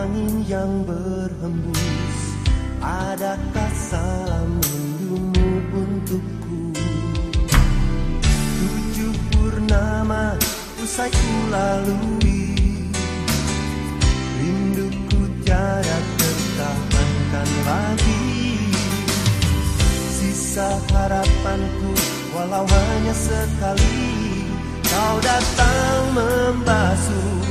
angin yang berhembus Adakah salam rindumu untukku? Tujuh purnama usai ku lalui Rinduku tiada tertahankan lagi. Sisa harapanku walau hanya sekali Kau datang membasuh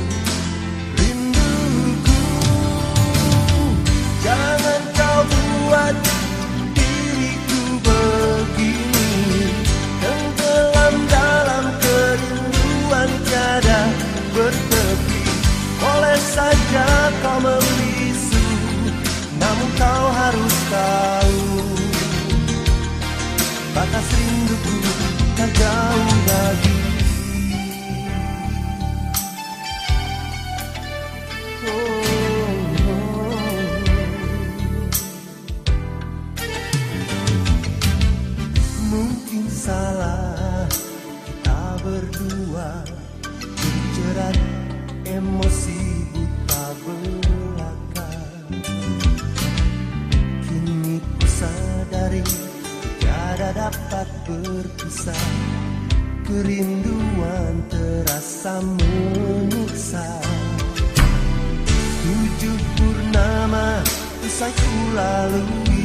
Mungkin salah. Kita berdua Terjerat emosi buta belaka. Kini ku sadari Tiada dapat berpisah. Kerinduan terasa menyiksa. Tujuh purnama usai ku lalui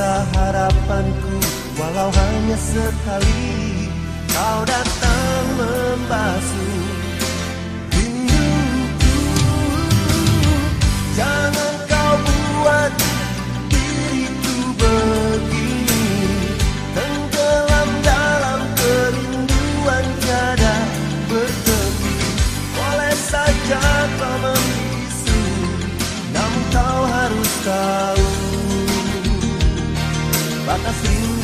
Sisa harapanku walau hanya sekali. Kau datang membasuh rinduku Jangan kau buat diriku begini. Tenggelam dalam kerinduan tiada bertepi. Boleh saja kau membisu Namun kau harus tahu vacacio.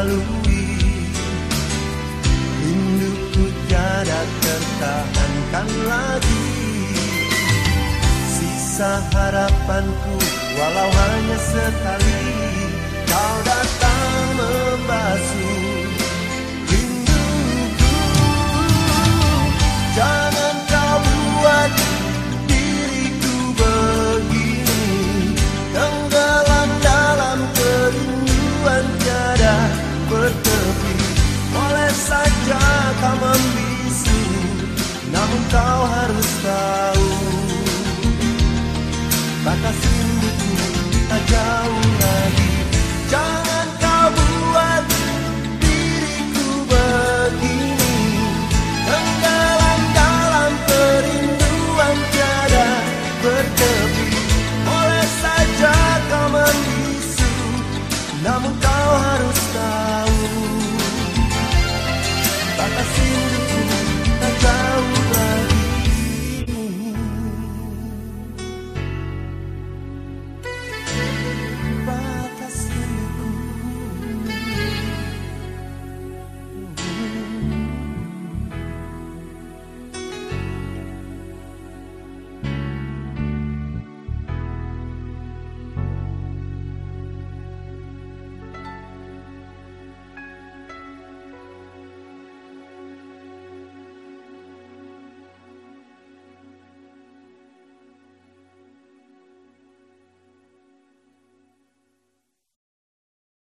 Lalui. Rinduku tiada tertahankan lagi. Sisa harapanku walau hanya sekali Kau datang membasuh